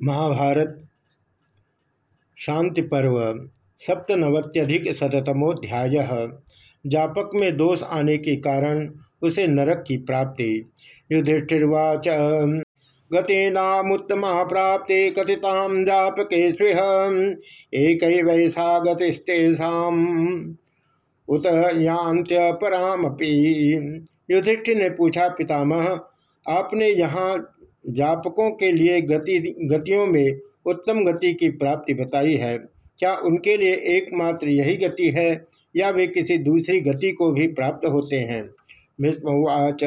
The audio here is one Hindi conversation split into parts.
महाभारत, शांति पर्व, सप्तनवत्यधिक शतमोध्याय जापक में दोष आने के कारण उसे नरक की प्राप्ति। युधिष्ठिर्वाच, गतीनामुत्तमा प्राप्ति कथिताम जापके स्विह एक वैसा गतिस्तेषाम उत यांत्य परामपी। युधिष्ठिर ने पूछा, पितामह, आपने यहाँ जापकों के लिए गति, गतियों में उत्तम गति की प्राप्ति बताई है। क्या उनके लिए एकमात्र यही गति है या वे किसी दूसरी गति को भी प्राप्त होते हैं? भीष्मवाच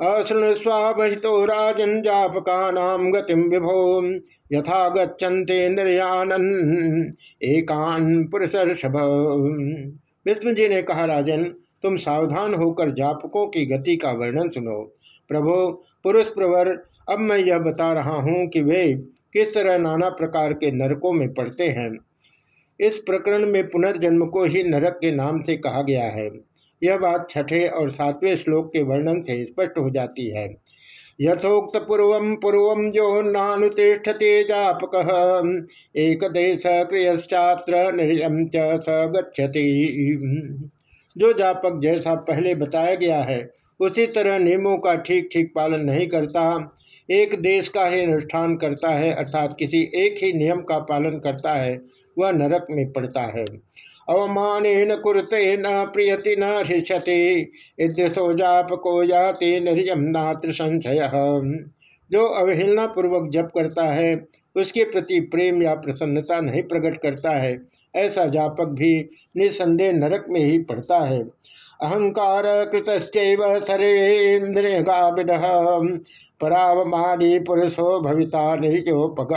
अशृणुस्वाभितो राजन जापका गति विभो, यथा गच्छन्ते निर्यानन एकान पुरुष विष्णु जी ने कहा, राजन, तुम सावधान होकर जापकों की गति का वर्णन सुनो। प्रभो, पुरुष प्रवर, अब मैं यह बता रहा हूँ कि वे किस तरह नाना प्रकार के नरकों में पड़ते हैं। इस प्रकरण में पुनर्जन्म को ही नरक के नाम से कहा गया है। यह बात छठे और सातवें श्लोक के वर्णन से स्पष्ट हो जाती है। यथोक्त पूर्व पूर्व जो नानुतिष्ठते जापक, एक देश क्रियश्चात्र निर्यम च स गच्छति। जो जापक जैसा पहले बताया गया है, उसी तरह नियमों का ठीक ठीक पालन नहीं करता। एक देश का ही अनुष्ठान करता है, अर्थात किसी एक ही नियम का पालन करता है, वह नरक में पड़ता है। अवमान न कुरते न प्रियति न शिष्यते इदृशो जापको जाते निर्यम नात्र संशय। जो अवहेलना पूर्वक जप करता है उसके प्रति प्रेम या प्रसन्नता नहीं प्रकट करता है। ऐसा जापक भी निसंदेह नरक में ही पड़ता है। अहंकार कृतश्चैव सर्वेन्द्रियगामिड परावमानी पुरुषो भविता निर्जोपग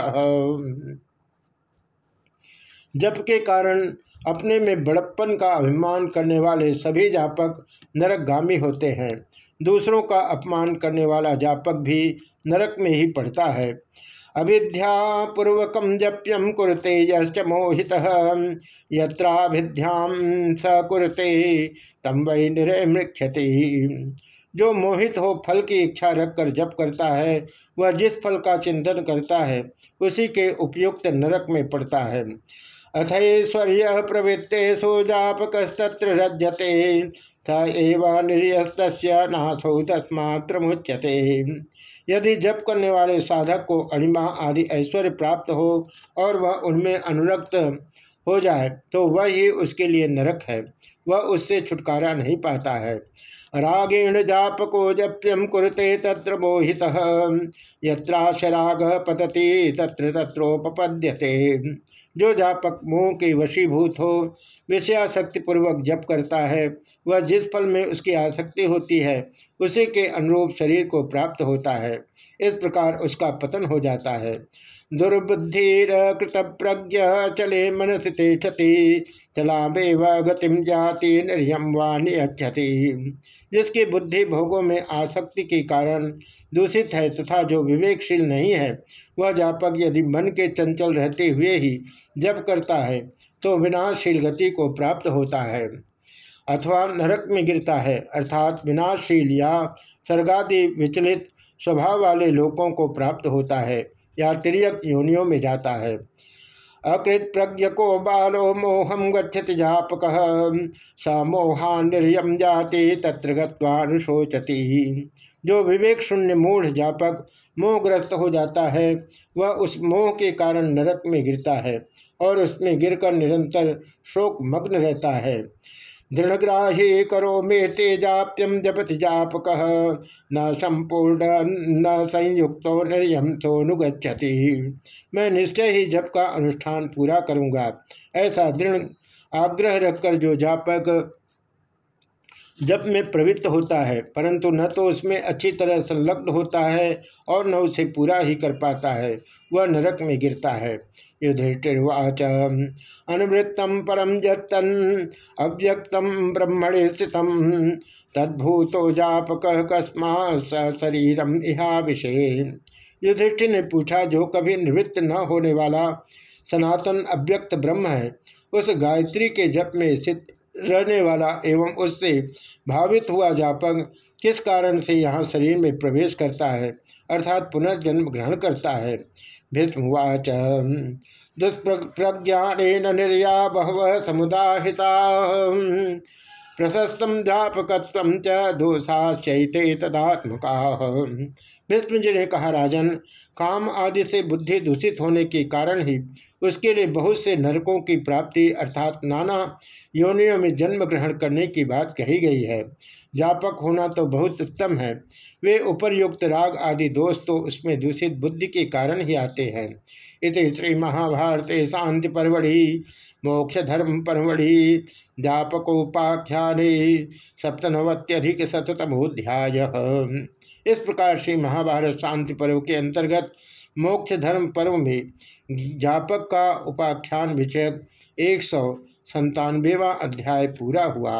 जप के कारण अपने में बड़प्पन का अभिमान करने वाले सभी जापक नरकगामी होते हैं। दूसरों का अपमान करने वाला जापक भी नरक में ही पड़ता है। अविद्यापूर्वक जप्यम कुरते यश्च मोहित। यत्राभिध्याम स कुरते तम वही निरमृक्षति जो मोहित हो फल की इच्छा रखकर जप करता है, वह जिस फल का चिंतन करता है, उसी के उपयुक्त नरक में पड़ता है। अथैश्वर्य प्रवृत्तेषु जापकस्तत्र रज्यते स एव निर्यस्त नासौ तस्मात्र मुच्यते यदि जप करने वाले साधक को अणिमा आदि ऐश्वर्य प्राप्त हो और वह उनमें अनुरक्त हो जाए तो वह ही उसके लिए नरक है। वह उससे छुटकारा नहीं पाता है। रागेण जापको जप्यम कुरते तत्र मोहित। यत्राशराग पतति तत्र तत्रोपपद्यते। जो जापक मोह के वशीभूत हो पूर्वक जप करता है, वह जिस फल में उसकी आसक्ति होती है, उसी के अनुरूप शरीर को प्राप्त होता है। इस प्रकार उसका पतन हो जाता है। दुर्बुद्धिर कृत प्रज्ञ चले मनस तिष्ठति व गतिम जाति निर्यम वाक्षति जिसकी बुद्धि भोगों में आसक्ति के कारण दूषित है तथा जो विवेकशील नहीं है वह जापक यदि मन के चंचल रहते हुए ही जप करता है तो विनाशशील गति को प्राप्त होता है। अथवा नरक में गिरता है, अर्थात विनाशशील या सर्गादि विचलित स्वभाव वाले लोगों को प्राप्त होता है या तिरक योनियों में जाता है। अकृत प्रज्ञ को बालो मोहम गच्छति जापक। स मोहा निर्यम जाति तत्र गुशोचती जो विवेक शून्य मूढ़ जापक मोहग्रस्त हो जाता है, वह उस मोह के कारण नरक में गिरता है और उसमें गिरकर निरंतर शोक मग्न रहता है। दृढ़ग्राही करो मे तेजाप्यम जपति जापक। न संपूर्ण, न संयुक्त निर्यम सोनुगछति मैं निश्चय ही जप का अनुष्ठान पूरा करूँगा। ऐसा दृढ़ आग्रह रखकर जो जापक जप में प्रवृत्त होता है, परंतु न तो उसमें अच्छी तरह संलग्न होता है और न उसे पूरा ही कर पाता है, वह नरक में गिरता है। युधिष्ठिर्वाच अनुवृत्तम परम जतन अव्यक्तम ब्रह्मणे स्थित, तद्भूतो जापक कस्मा स शरीरम युधिष्ठिर ने पूछा, जो कभी निवृत्त न होने वाला सनातन अव्यक्त ब्रह्म है, उस गायत्री के जप में स्थित रहने वाला एवं उससे भावित हुआ जापंग किस कारण से यहाँ शरीर में प्रवेश करता है, अर्थात पुनर्जन्म ग्रहण करता है? भीष्मवाच दुष्प्रज्ञान निर्या बहव समुदाहिता। प्रशस्तम जापकत्व च दोषाश्चैते तदात्मका। भीष्म जी ने कहा, राजन, काम आदि से बुद्धि दूषित होने के कारण ही उसके लिए बहुत से नरकों की प्राप्ति अर्थात नाना योनियों में जन्म ग्रहण करने की बात कही गई है। जापक होना तो बहुत उत्तम है। वे उपरयुक्त राग आदि दोष तो उसमें दूषित बुद्धि के कारण ही आते हैं। इस श्री महाभारत शांति परवढ़ि मोक्ष धर्म परवढ़ि जापकोपाख्यान सप्तनवत्यधिक शतमोध्याय इस प्रकार श्री महाभारत शांति पर्व के अंतर्गत मोक्ष धर्म पर्व में जापक का उपाख्यान विषय एक सौ संतानवेवा अध्याय पूरा हुआ।